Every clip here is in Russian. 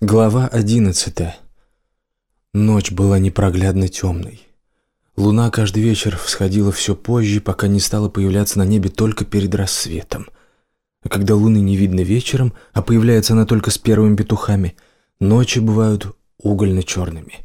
Глава одиннадцатая. Ночь была непроглядно темной. Луна каждый вечер всходила все позже, пока не стала появляться на небе только перед рассветом. А когда луны не видно вечером, а появляется она только с первыми петухами, ночи бывают угольно-черными.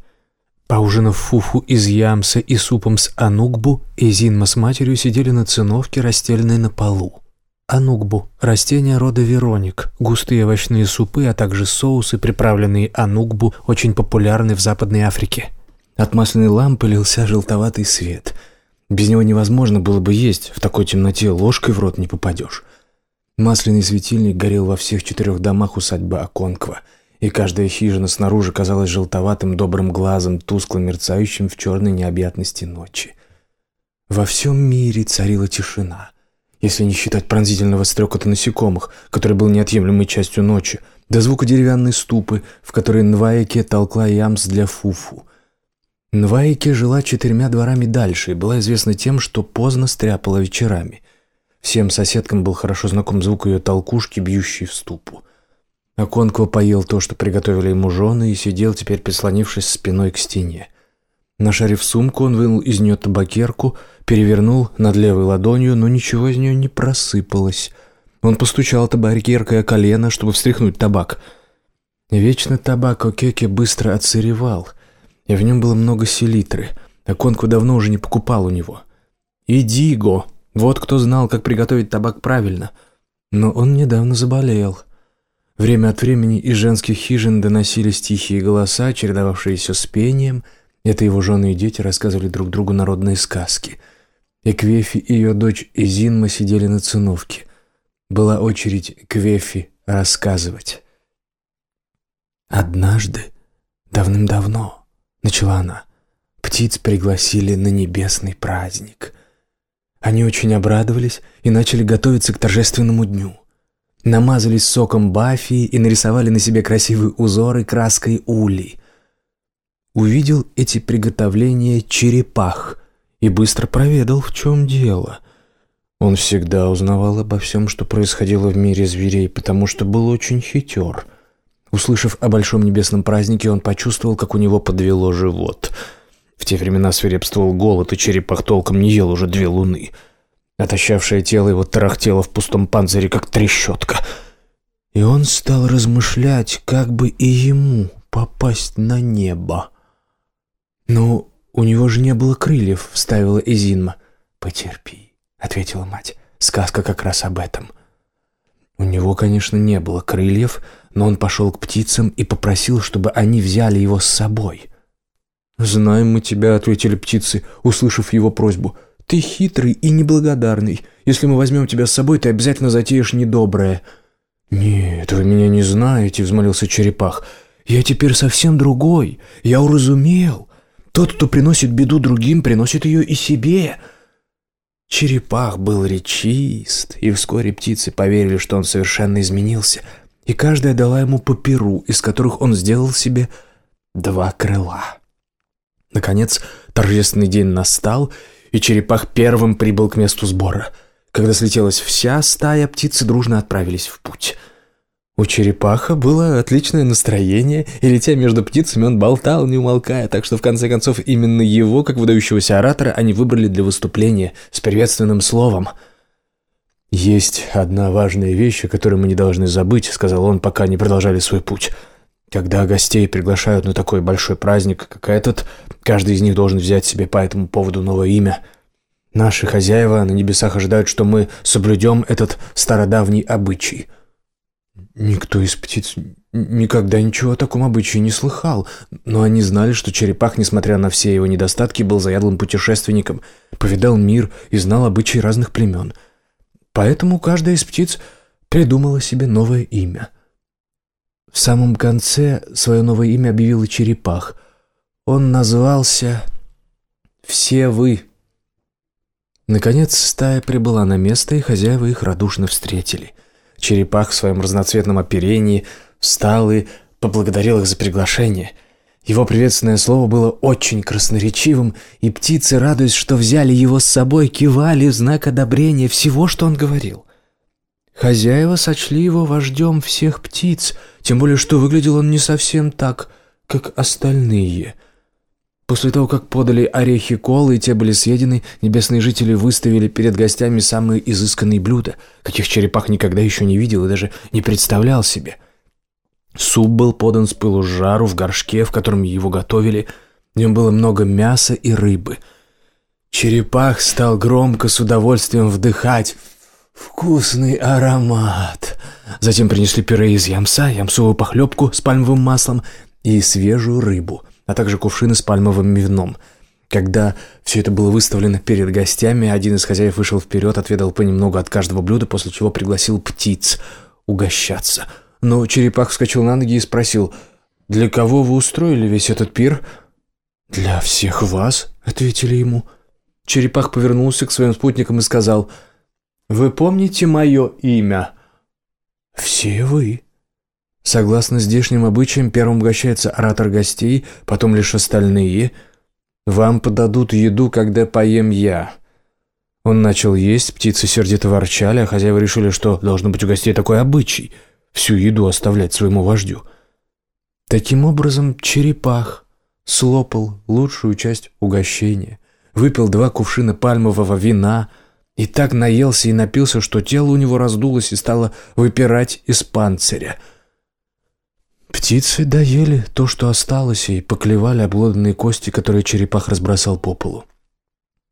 Поужинав фуфу из ямса и супом с анукбу, Изинма с матерью сидели на циновке, расстеленной на полу. Анукбу – растение рода Вероник. Густые овощные супы, а также соусы, приправленные анукбу, очень популярны в Западной Африке. От масляной лампы лился желтоватый свет. Без него невозможно было бы есть, в такой темноте ложкой в рот не попадешь. Масляный светильник горел во всех четырех домах усадьбы Аконква, и каждая хижина снаружи казалась желтоватым добрым глазом, тускло мерцающим в черной необъятности ночи. Во всем мире царила тишина – если не считать пронзительного стрекота насекомых, который был неотъемлемой частью ночи, до звука деревянной ступы, в которой Нвайке толкла ямс для фуфу. Нвайке жила четырьмя дворами дальше и была известна тем, что поздно стряпала вечерами. Всем соседкам был хорошо знаком звук ее толкушки, бьющей в ступу. Аконква поел то, что приготовили ему жены, и сидел теперь, прислонившись спиной к стене. Нашарив сумку, он вынул из нее табакерку, перевернул над левой ладонью, но ничего из нее не просыпалось. Он постучал табакеркой о колено, чтобы встряхнуть табак. Вечно табак Океке быстро отсыревал, и в нем было много селитры, Конку давно уже не покупал у него. И Диго, вот кто знал, как приготовить табак правильно. Но он недавно заболел. Время от времени из женских хижин доносились тихие голоса, чередовавшиеся с пением — это его жены и дети рассказывали друг другу народные сказки. Эквефи и ее дочь Изинма сидели на циновке. Была очередь Квефи рассказывать. «Однажды, давным-давно, — начала она, — птиц пригласили на небесный праздник. Они очень обрадовались и начали готовиться к торжественному дню. Намазались соком бафии и нарисовали на себе красивые узоры краской ули — увидел эти приготовления черепах и быстро проведал, в чем дело. Он всегда узнавал обо всем, что происходило в мире зверей, потому что был очень хитер. Услышав о большом небесном празднике, он почувствовал, как у него подвело живот. В те времена свирепствовал голод, и черепах толком не ел уже две луны. Отощавшее тело его тарахтело в пустом панцире, как трещотка. И он стал размышлять, как бы и ему попасть на небо. «Ну, у него же не было крыльев», — вставила Изинма. «Потерпи», — ответила мать. «Сказка как раз об этом». У него, конечно, не было крыльев, но он пошел к птицам и попросил, чтобы они взяли его с собой. «Знаем мы тебя», — ответили птицы, услышав его просьбу. «Ты хитрый и неблагодарный. Если мы возьмем тебя с собой, ты обязательно затеешь недоброе». «Нет, вы меня не знаете», — взмолился черепах. «Я теперь совсем другой. Я уразумел. Тот, кто приносит беду другим, приносит ее и себе. Черепах был речист, и вскоре птицы поверили, что он совершенно изменился, и каждая дала ему по перу, из которых он сделал себе два крыла. Наконец, торжественный день настал, и черепах первым прибыл к месту сбора. Когда слетелась вся стая, птицы дружно отправились в путь — у черепаха было отличное настроение, и летя между птицами, он болтал, не умолкая, так что в конце концов именно его, как выдающегося оратора, они выбрали для выступления с приветственным словом. «Есть одна важная вещь, о которой мы не должны забыть», — сказал он, пока они продолжали свой путь. «Когда гостей приглашают на такой большой праздник, как этот, каждый из них должен взять себе по этому поводу новое имя». Наши хозяева на небесах ожидают, что мы соблюдем этот стародавний обычай — Никто из птиц никогда ничего о таком обычае не слыхал, но они знали, что черепах, несмотря на все его недостатки, был заядлым путешественником, повидал мир и знал обычаи разных племен. Поэтому каждая из птиц придумала себе новое имя. В самом конце свое новое имя объявил и черепах. Он назвался «Все вы». Наконец стая прибыла на место, и хозяева их радушно встретили – Черепах в своем разноцветном оперении встал и поблагодарил их за приглашение. Его приветственное слово было очень красноречивым, и птицы, радуясь, что взяли его с собой, кивали в знак одобрения всего, что он говорил. Хозяева сочли его вождем всех птиц, тем более что выглядел он не совсем так, как остальные. После того, как подали орехи колы и те были съедены, небесные жители выставили перед гостями самые изысканные блюда, каких черепах никогда еще не видел и даже не представлял себе. Суп был подан с пылу жару в горшке, в котором его готовили. В нем было много мяса и рыбы. Черепах стал громко с удовольствием вдыхать вкусный аромат. Затем принесли пюре из ямса, ямсовую похлебку с пальмовым маслом и свежую рыбу, а также кувшины с пальмовым вином. Когда все это было выставлено перед гостями, один из хозяев вышел вперед, отведал понемногу от каждого блюда, после чего пригласил птиц угощаться – но черепах вскочил на ноги и спросил, «Для кого вы устроили весь этот пир?» «Для всех вас», — ответили ему. Черепах повернулся к своим спутникам и сказал, «Вы помните мое имя?» «Все вы». Согласно здешним обычаям, первым угощается оратор гостей, потом лишь остальные. «Вам подадут еду, когда поем я». Он начал есть, птицы сердито ворчали, а хозяева решили, что должно быть у гостей такой обычай — всю еду оставлять своему вождю. Таким образом, черепах слопал лучшую часть угощения, выпил два кувшина пальмового вина и так наелся и напился, что тело у него раздулось и стало выпирать из панциря. Птицы доели то, что осталось, и поклевали обглоданные кости, которые черепах разбросал по полу.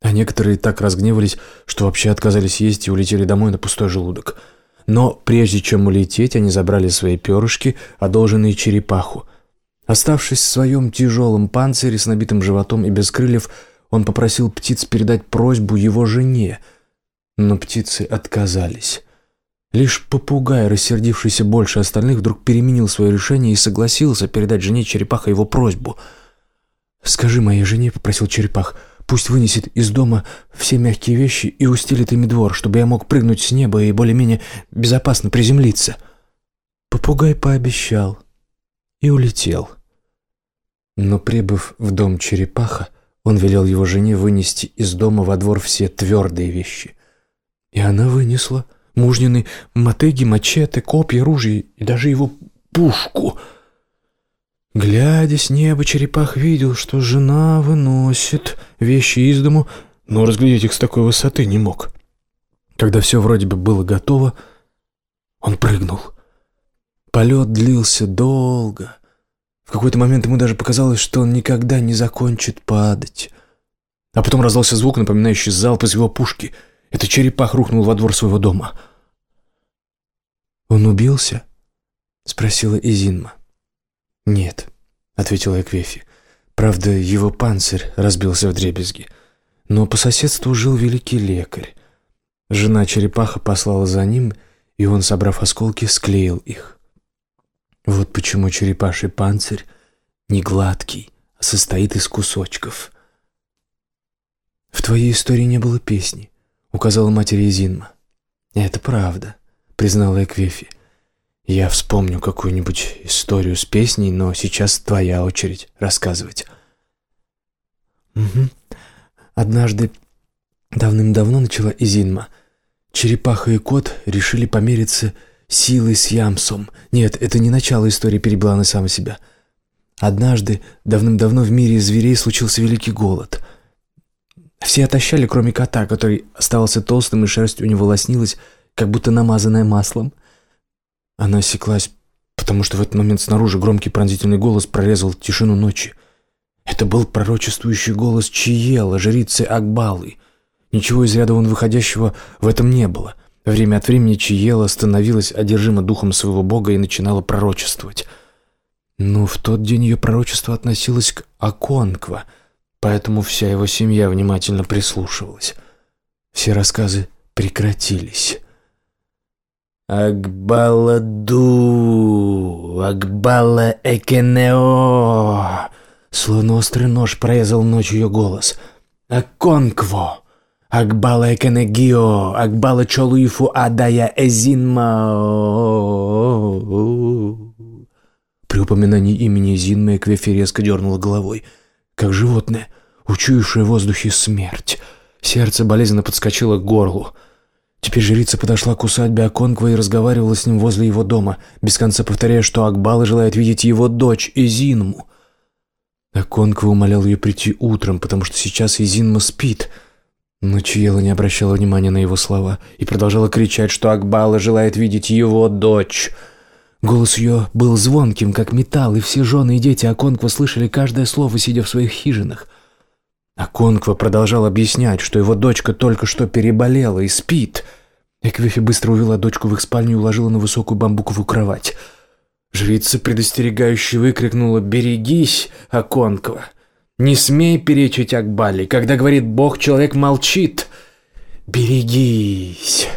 А некоторые так разгневались, что вообще отказались есть и улетели домой на пустой желудок – но прежде чем улететь, они забрали свои перышки, одолженные черепаху. Оставшись в своем тяжелом панцире с набитым животом и без крыльев, он попросил птиц передать просьбу его жене, но птицы отказались. Лишь попугай, рассердившийся больше остальных, вдруг переменил свое решение и согласился передать жене черепаха его просьбу. «Скажи моей жене», — попросил черепах, — Пусть вынесет из дома все мягкие вещи и устелит ими двор, чтобы я мог прыгнуть с неба и более-менее безопасно приземлиться. Попугай пообещал и улетел. Но прибыв в дом черепаха, он велел его жене вынести из дома во двор все твердые вещи. И она вынесла мужнины мотыги, мачете, копья, ружья и даже его пушку — Глядя с неба, черепах видел, что жена выносит вещи из дому, но разглядеть их с такой высоты не мог. Когда все вроде бы было готово, он прыгнул. Полет длился долго. В какой-то момент ему даже показалось, что он никогда не закончит падать. А потом раздался звук, напоминающий залп из его пушки. Это черепах рухнул во двор своего дома. «Он убился?» — спросила Изинма. «Нет», — ответила Эквефи. «Правда, его панцирь разбился в дребезги. Но по соседству жил великий лекарь. Жена черепаха послала за ним, и он, собрав осколки, склеил их. Вот почему черепаший панцирь не гладкий, а состоит из кусочков». «В твоей истории не было песни», — указала матери Зинма. «Это правда», — признала Эквефи. Я вспомню какую-нибудь историю с песней, но сейчас твоя очередь рассказывать. Угу. Однажды, давным-давно начала Изинма, черепаха и кот решили помериться силой с Ямсом. Нет, это не начало истории, перебила она сама себя. Однажды, давным-давно в мире зверей случился великий голод. Все отощали, кроме кота, который оставался толстым, и шерсть у него лоснилась, как будто намазанная маслом. Она осеклась, потому что в этот момент снаружи громкий пронзительный голос прорезал тишину ночи. Это был пророчествующий голос Чиела, жрицы Акбалы. Ничего из ряда вон выходящего в этом не было. Время от времени Чиела становилась одержима духом своего бога и начинала пророчествовать. Но в тот день ее пророчество относилось к Аконква, поэтому вся его семья внимательно прислушивалась. Все рассказы прекратились. Акбаладу, Акбала Экенео. Словно острый нож прорезал ночью ее голос. Аконкво, Акбала Экенегио, Акбала Чолуифу Адая Эзинма. При упоминании имени Зинма Эквефи резко дернула головой, как животное, учуявшее в воздухе смерть. Сердце болезненно подскочило к горлу. Теперь жрица подошла к усадьбе Аконква и разговаривала с ним возле его дома, без конца повторяя, что Акбала желает видеть его дочь Изинму. Аконква умолял ее прийти утром, потому что сейчас Изинма спит. Но Чиела не обращала внимания на его слова и продолжала кричать, что Акбала желает видеть его дочь. Голос ее был звонким, как металл, и все жены и дети Аконква слышали каждое слово, сидя в своих хижинах. Аконква продолжал объяснять, что его дочка только что переболела и спит. Эквифи быстро увела дочку в их спальню и уложила на высокую бамбуковую кровать. Жрица предостерегающе выкрикнула «Берегись, Аконква! Не смей перечить Акбали! Когда говорит Бог, человек молчит! Берегись!»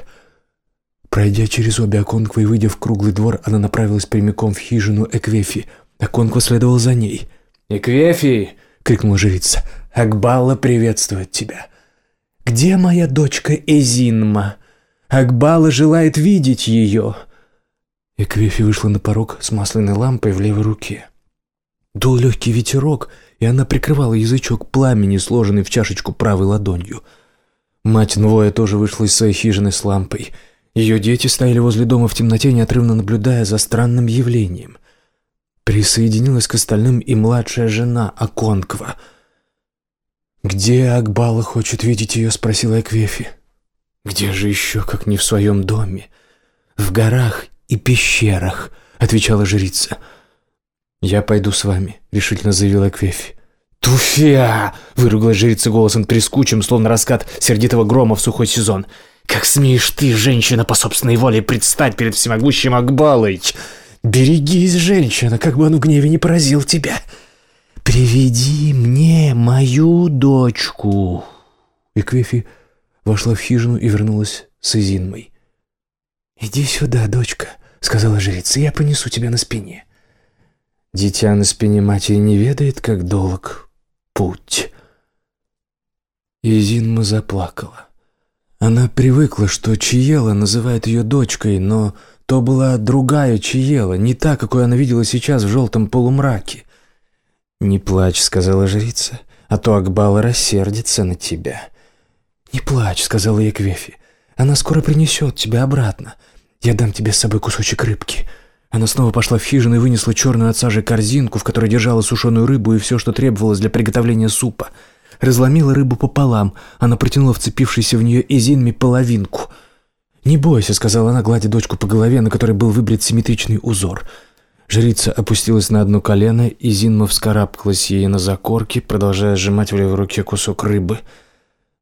Пройдя через обе Аконквы и выйдя в круглый двор, она направилась прямиком в хижину Эквефи. Аконква следовал за ней. «Эквефи!» — крикнула жрица. «Акбала приветствует тебя!» «Где моя дочка Эзинма? Акбала желает видеть ее!» Эквефи вышла на порог с масляной лампой в левой руке. Дул легкий ветерок, и она прикрывала язычок пламени, сложенный в чашечку правой ладонью. Мать Нвоя тоже вышла из своей хижины с лампой. Ее дети стояли возле дома в темноте, неотрывно наблюдая за странным явлением. Присоединилась к остальным и младшая жена Аконква. «Где Акбала хочет видеть ее?» — спросила Эквефи. «Где же еще, как не в своем доме? В горах и пещерах», — отвечала жрица. «Я пойду с вами», — решительно заявила Квефи. «Туфя!» — выругалась жрица голосом трескучим, словно раскат сердитого грома в сухой сезон. «Как смеешь ты, женщина, по собственной воле предстать перед всемогущим Акбалой? Берегись, женщина, как бы он в гневе не поразил тебя. Приведи мне мою дочку!» И Квефи вошла в хижину и вернулась с Изинмой. «Иди сюда, дочка», — сказала жрица, — «я понесу тебя на спине». Дитя на спине матери не ведает, как долг путь. И Зинма заплакала. Она привыкла, что Чиела называет ее дочкой, но то была другая Чиела, не та, какой она видела сейчас в желтом полумраке. «Не плачь», — сказала жрица, — «а то Акбала рассердится на тебя». «Не плачь», — сказала Еквефи, — «она скоро принесет тебя обратно. «Я дам тебе с собой кусочек рыбки». Она снова пошла в хижину и вынесла черную от сажи корзинку, в которой держала сушеную рыбу и все, что требовалось для приготовления супа. Разломила рыбу пополам, она протянула вцепившейся в нее Изинми половинку. «Не бойся», — сказала она, гладя дочку по голове, на которой был выбрит симметричный узор. Жрица опустилась на одно колено, и Зинма вскарабкалась ей на закорки, продолжая сжимать в левой руке кусок рыбы.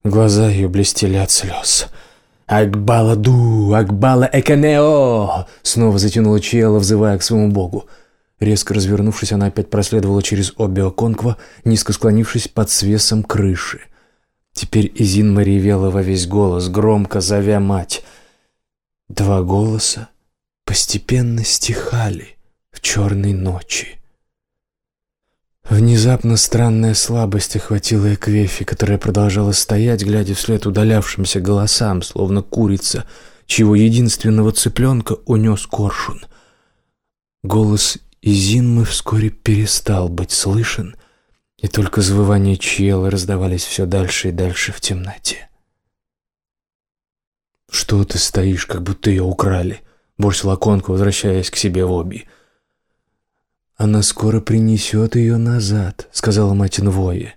Глаза ее блестели от слез. «Акбаладу! Акбала Эканео!» Снова затянула Чиэла, взывая к своему богу. Резко развернувшись, она опять проследовала через обе Конква, низко склонившись под свесом крыши. Теперь Изин ревела во весь голос, громко зовя мать. Два голоса постепенно стихали в черной ночи. Внезапно странная слабость охватила Эквефи, которая продолжала стоять, глядя вслед удалявшимся голосам, словно курица, чего единственного цыпленка унес коршун. Голос Изинмы вскоре перестал быть слышен, и только завывания Чьелы раздавались все дальше и дальше в темноте. «Что ты стоишь, как будто ее украли?» — бросила Конка, возвращаясь к себе в оби. «Она скоро принесет ее назад», — сказала мать Инвоя.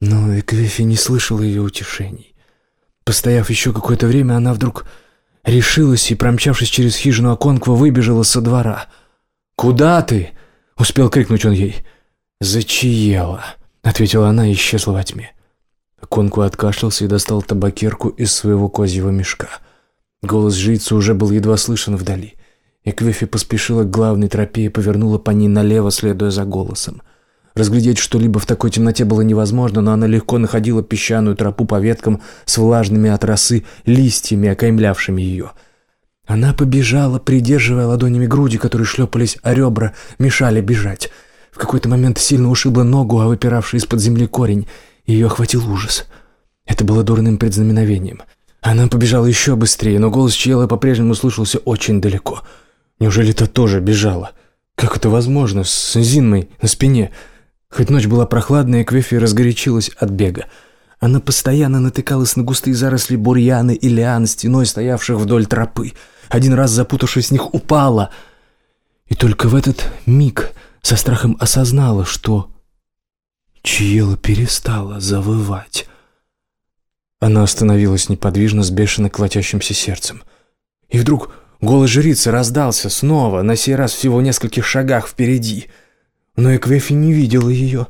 Но Эквефи не слышала ее утешений. Постояв еще какое-то время, она вдруг решилась и, промчавшись через хижину Аконква, выбежала со двора. «Куда ты?» — успел крикнуть он ей. «Зачиела», — ответила она и исчезла во тьме. Аконква откашлялся и достал табакерку из своего козьего мешка. Голос жрицы уже был едва слышен вдали. Эквефи поспешила к главной тропе и повернула по ней налево, следуя за голосом. Разглядеть что-либо в такой темноте было невозможно, но она легко находила песчаную тропу по веткам с влажными от росы листьями, окаймлявшими ее. Она побежала, придерживая ладонями груди, которые шлепались о ребра, мешали бежать. В какой-то момент сильно ушибла ногу, а выпиравший из-под земли корень. Ее охватил ужас. Это было дурным предзнаменовением. Она побежала еще быстрее, но голос Чьелы по-прежнему слышался очень далеко — Неужели та тоже бежала? Как это возможно, с Зинмой на спине? Хоть ночь была прохладная, Квефи разгорячилась от бега. Она постоянно натыкалась на густые заросли бурьяны и лиан, стеной стоявших вдоль тропы. Один раз, запутавшись в них, упала. И только в этот миг со страхом осознала, что Чиела перестала завывать. Она остановилась неподвижно с бешено колотящимся сердцем. И вдруг голос жрицы раздался снова, на сей раз всего в нескольких шагах впереди. Но Эквефи не видела ее.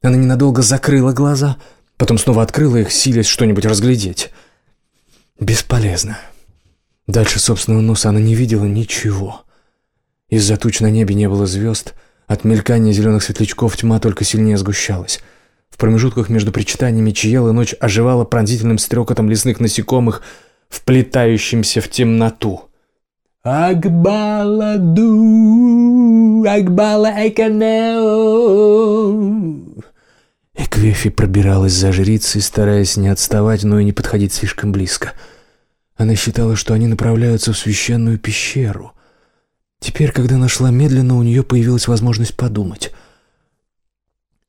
Она ненадолго закрыла глаза, потом снова открыла их, силясь что-нибудь разглядеть. Бесполезно. Дальше собственного носа она не видела ничего. Из-за туч на небе не было звезд, от мелькания зеленых светлячков тьма только сильнее сгущалась. В промежутках между причитаниями чьела ночь оживала пронзительным стрекотом лесных насекомых, вплетающимся в темноту. «Акбаладу, Акбала Эканео!» Эквефи пробиралась за жрицей, стараясь не отставать, но и не подходить слишком близко. Она считала, что они направляются в священную пещеру. Теперь, когда она шла медленно, у нее появилась возможность подумать.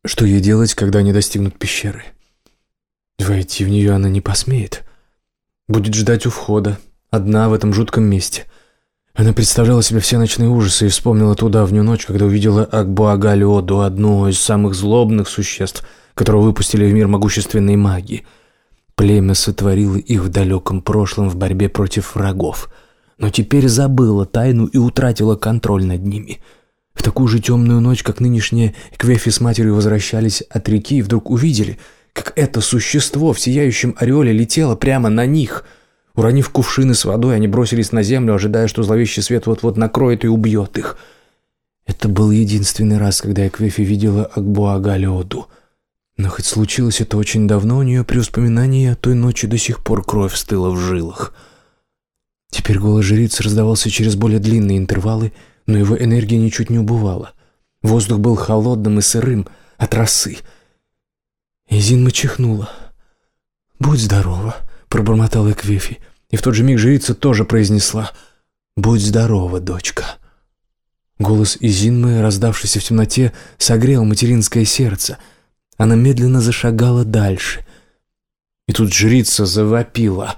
Что ей делать, когда они достигнут пещеры? Войти в нее она не посмеет. Будет ждать у входа, одна в этом жутком месте. Она представляла себе все ночные ужасы и вспомнила ту давнюю ночь, когда увидела Акбуагалиоду, одну из самых злобных существ, которого выпустили в мир могущественные маги. Племя сотворило их в далеком прошлом в борьбе против врагов, но теперь забыло тайну и утратило контроль над ними — в такую же темную ночь, как нынешняя, Квефи с матерью возвращались от реки и вдруг увидели, как это существо в сияющем ореоле летело прямо на них. Уронив кувшины с водой, они бросились на землю, ожидая, что зловещий свет вот-вот накроет и убьет их. Это был единственный раз, когда Эквефи видела Акбуагалиоду. Но хоть случилось это очень давно, у нее при воспоминании о той ночи до сих пор кровь стыла в жилах. Теперь голос жрицы раздавался через более длинные интервалы — но его энергия ничуть не убывала. Воздух был холодным и сырым от росы. Изинма чихнула. «Будь здорова», — пробормотала Эквефи, и в тот же миг жрица тоже произнесла «Будь здорова, дочка». Голос Изинмы, раздавшийся в темноте, согрел материнское сердце. Она медленно зашагала дальше. И тут жрица завопила.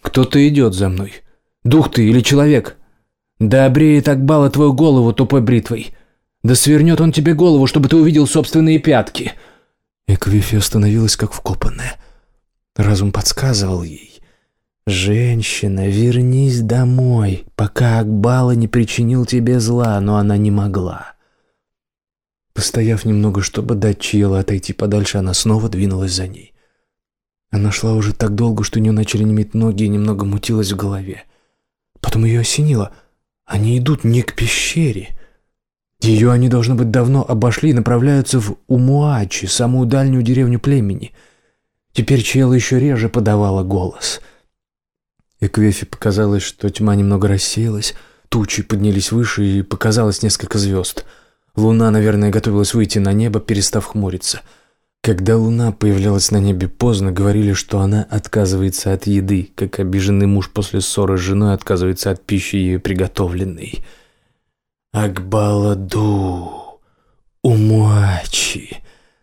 «Кто-то идет за мной. Дух ты или человек?» Да обреет Акбала твою голову тупой бритвой. Да свернет он тебе голову, чтобы ты увидел собственные пятки. Эквифи остановилась как вкопанная. Разум подсказывал ей. «Женщина, вернись домой, пока Акбала не причинил тебе зла, но она не могла». Постояв немного, чтобы дать Чиела отойти подальше, она снова двинулась за ней. Она шла уже так долго, что у нее начали неметь ноги и немного мутилась в голове. Потом ее осенило — они идут не к пещере. Ее они, должно быть, давно обошли и направляются в Умуачи, самую дальнюю деревню племени. Теперь Чела еще реже подавала голос. Эквефи показалось, что тьма немного рассеялась, тучи поднялись выше и показалось несколько звезд. Луна, наверное, готовилась выйти на небо, перестав хмуриться — когда луна появлялась на небе поздно, говорили, что она отказывается от еды, как обиженный муж после ссоры с женой отказывается от пищи ее приготовленной. Акбаладу, умуачи,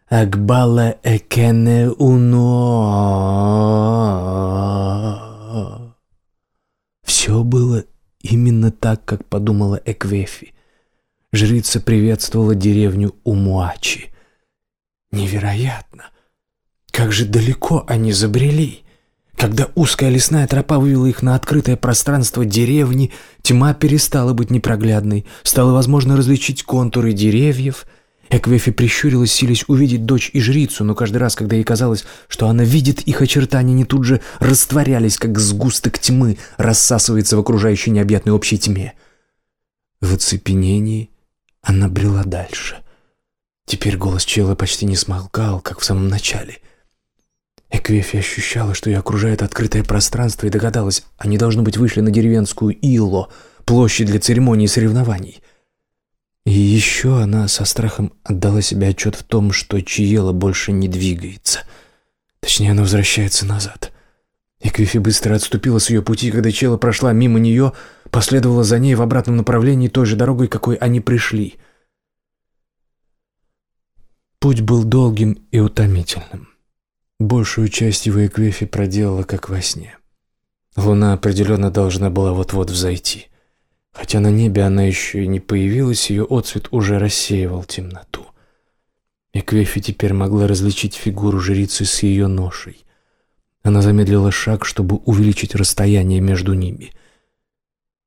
Акбала экене уно. Все было именно так, как подумала Эквефи. Жрица приветствовала деревню Умуачи. Невероятно! Как же далеко они забрели! Когда узкая лесная тропа вывела их на открытое пространство деревни, тьма перестала быть непроглядной, стало возможно различить контуры деревьев. Эквефи прищурилась, силясь увидеть дочь и жрицу, но каждый раз, когда ей казалось, что она видит их очертания, они тут же растворялись, как сгусток тьмы рассасывается в окружающей необъятной общей тьме. В оцепенении она брела дальше. Теперь голос Чела почти не смолкал, как в самом начале. Эквефи ощущала, что ее окружает открытое пространство, и догадалась, они, должно быть, вышли на деревенскую Ило, площадь для церемоний и соревнований. И еще она со страхом отдала себе отчет в том, что Чиела больше не двигается. Точнее, она возвращается назад. Эквифи быстро отступила с ее пути, когда Чела прошла мимо нее, последовала за ней в обратном направлении той же дорогой, какой они пришли — Путь был долгим и утомительным. Большую часть его Эквефи проделала как во сне. Луна определенно должна была вот-вот взойти. Хотя на небе она еще и не появилась, ее отцвет уже рассеивал темноту. Эквефи теперь могла различить фигуру жрицы с ее ношей. Она замедлила шаг, чтобы увеличить расстояние между ними.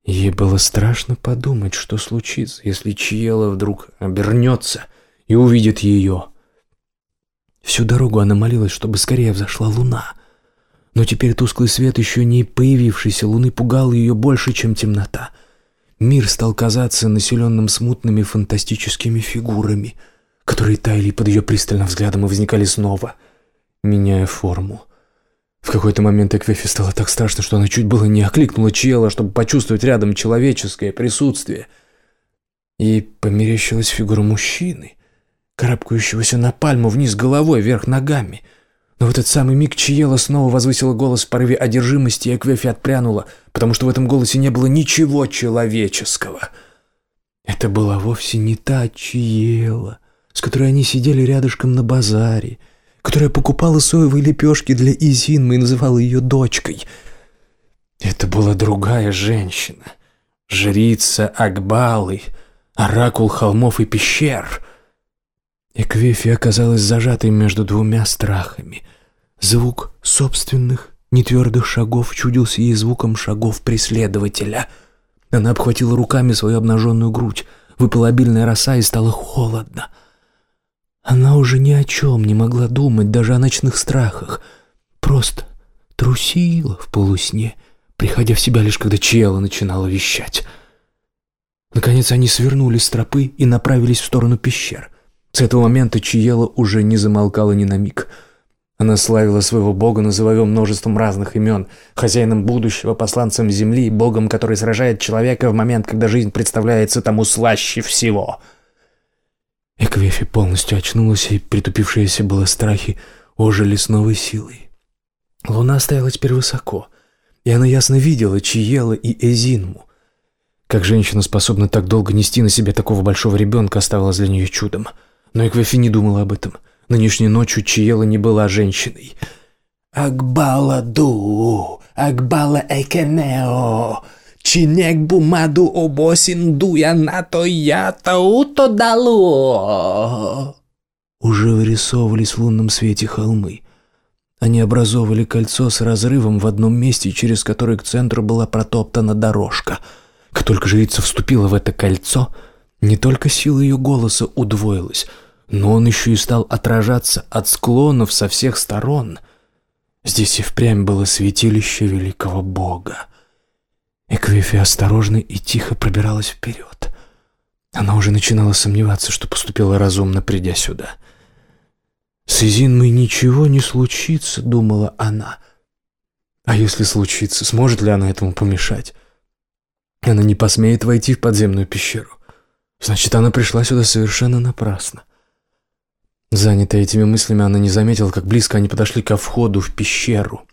Ей было страшно подумать, что случится, если Чиела вдруг обернется и увидит ее. Всю дорогу она молилась, чтобы скорее взошла луна. Но теперь тусклый свет еще не появившейся луны пугал ее больше, чем темнота. Мир стал казаться населенным смутными фантастическими фигурами — которые таяли под ее пристальным взглядом и возникали снова, меняя форму. В какой-то момент Эквефи стало так страшно, что она чуть было не окликнула Чела, чтобы почувствовать рядом человеческое присутствие. И померещилась фигура мужчины, карабкающегося на пальму вниз головой, вверх ногами. Но в этот самый миг Чиела снова возвысила голос в порыве одержимости, и Эквефи отпрянула, потому что в этом голосе не было ничего человеческого. Это была вовсе не та Чиела, с которой они сидели рядышком на базаре, которая покупала соевые лепешки для Изинмы и называла ее дочкой. Это была другая женщина, жрица Акбалы, оракул холмов и пещер. Эквефи оказалась зажатой между двумя страхами. Звук собственных нетвердых шагов чудился ей звуком шагов преследователя. Она обхватила руками свою обнаженную грудь, выпала обильная роса и стало холодно — она уже ни о чем не могла думать, даже о ночных страхах. Просто трусила в полусне, приходя в себя лишь когда Чела начинала вещать. Наконец они свернули с тропы и направились в сторону пещер. С этого момента Чиела уже не замолкала ни на миг. Она славила своего бога, называя его множеством разных имен, хозяином будущего, посланцем земли, богом, который сражает человека в момент, когда жизнь представляется тому слаще всего — Эквефи полностью очнулась, и притупившиеся было страхи ожили с новой силой. Луна стояла теперь высоко, и она ясно видела Чиела и Эзинму. Как женщина способна так долго нести на себе такого большого ребенка, оставалось для нее чудом. Но Эквефи не думала об этом. Нынешней ночью Чиела не была женщиной. «Акбала ду, Акбала экенео», Чинек бумаду обосин дуя на то я то дало. Уже вырисовывались в лунном свете холмы. Они образовывали кольцо с разрывом в одном месте, через которое к центру была протоптана дорожка. Как только жрица вступила в это кольцо, не только сила ее голоса удвоилась, но он еще и стал отражаться от склонов со всех сторон. Здесь и впрямь было святилище великого бога. Эквифи осторожно и тихо пробиралась вперед. Она уже начинала сомневаться, что поступила разумно, придя сюда. «С Изинмой ничего не случится», — думала она. «А если случится, сможет ли она этому помешать? Она не посмеет войти в подземную пещеру. Значит, она пришла сюда совершенно напрасно». Занятая этими мыслями, она не заметила, как близко они подошли ко входу в пещеру.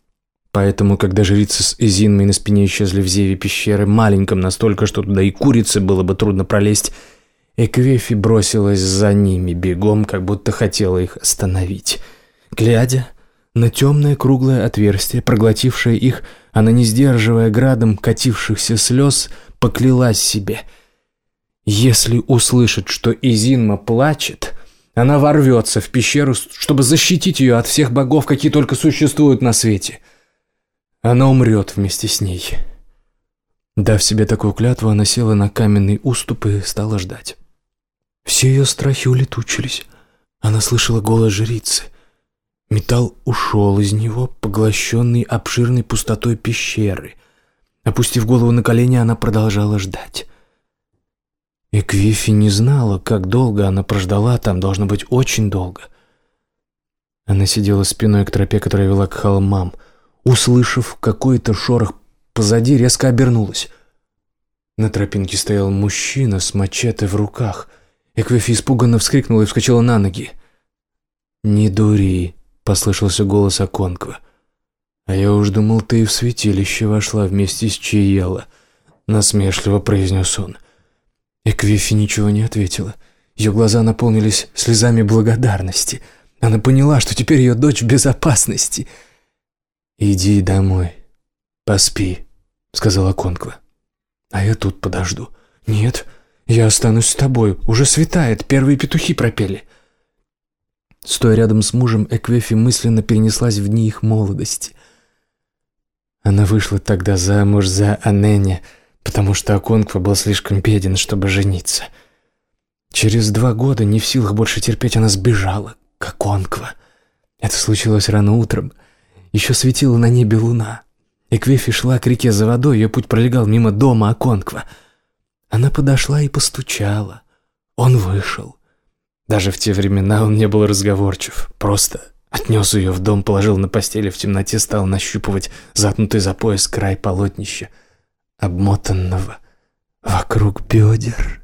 Поэтому, когда жрицы с Эзинмой на спине исчезли в зеве пещеры, маленьком настолько, что туда и курице было бы трудно пролезть, Эквефи бросилась за ними бегом, как будто хотела их остановить. Глядя на темное круглое отверстие, проглотившее их, она, не сдерживая градом катившихся слез, поклялась себе. Если услышит, что Изинма плачет, она ворвется в пещеру, чтобы защитить ее от всех богов, какие только существуют на свете — она умрет вместе с ней. Дав себе такую клятву, она села на каменный уступ и стала ждать. Все ее страхи улетучились. Она слышала голос жрицы. Металл ушел из него, поглощенный обширной пустотой пещеры. Опустив голову на колени, она продолжала ждать. Эквифи не знала, как долго она прождала там, должно быть, очень долго. Она сидела спиной к тропе, которая вела к холмам — услышав какой-то шорох позади, резко обернулась. На тропинке стоял мужчина с мачете в руках. Эквифи испуганно вскрикнула и вскочила на ноги. «Не дури», — послышался голос Аконква. «А я уж думал, ты и в святилище вошла вместе с Чиела», — насмешливо произнес он. Эквифи ничего не ответила. Ее глаза наполнились слезами благодарности — Она поняла, что теперь ее дочь в безопасности. «Иди домой, поспи», — сказала Конква. «А я тут подожду». «Нет, я останусь с тобой. Уже светает, первые петухи пропели». Стоя рядом с мужем, Эквефи мысленно перенеслась в дни их молодости. Она вышла тогда замуж за Анене, потому что Аконква был слишком беден, чтобы жениться. Через два года, не в силах больше терпеть, она сбежала, как Аконква. Это случилось рано утром. Еще светила на небе луна. Эквефи шла к реке за водой, ее путь пролегал мимо дома Аконква. Она подошла и постучала. Он вышел. Даже в те времена он не был разговорчив, просто отнес ее в дом, положил на постели в темноте, стал нащупывать затнутый за пояс край полотнища, обмотанного вокруг бедер.